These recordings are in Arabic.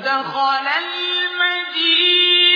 ودخل المدينة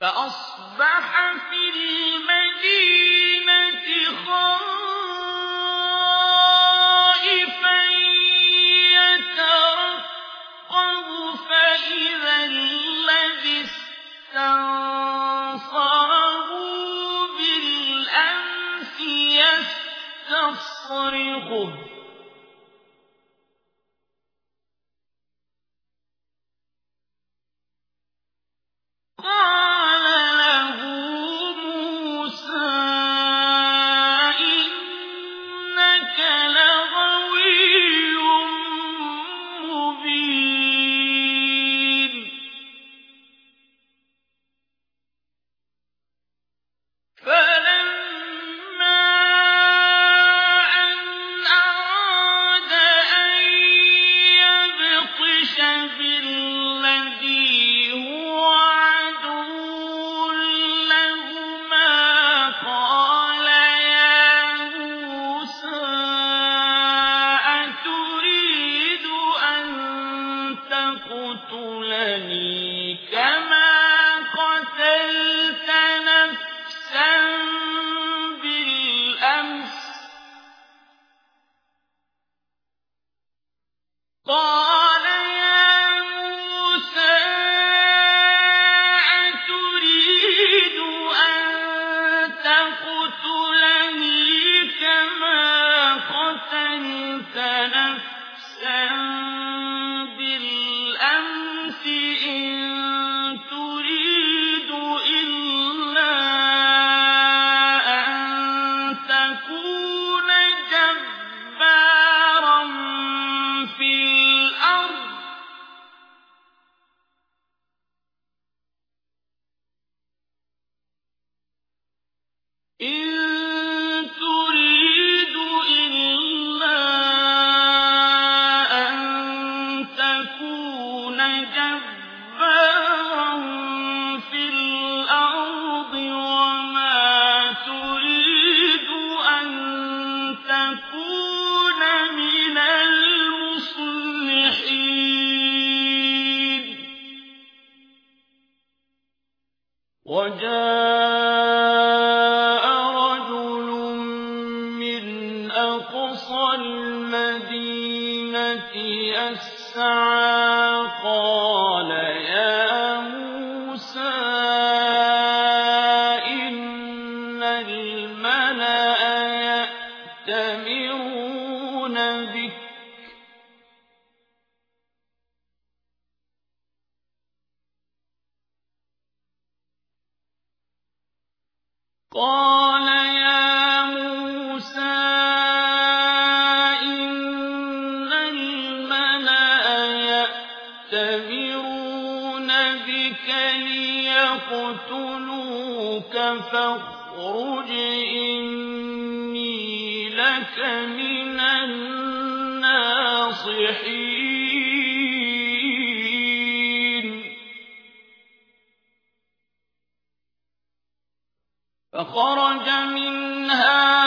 فأصبح في المدينة خائفا يترقب فإذا الذي استنصره بالأمس يستصرخه. أقصى المدينة أسعى. قال يا موسى إن الملأ يأتمرون بك. قال ليقتلوك فاخرج إني لك من الناصحين. فخرج منها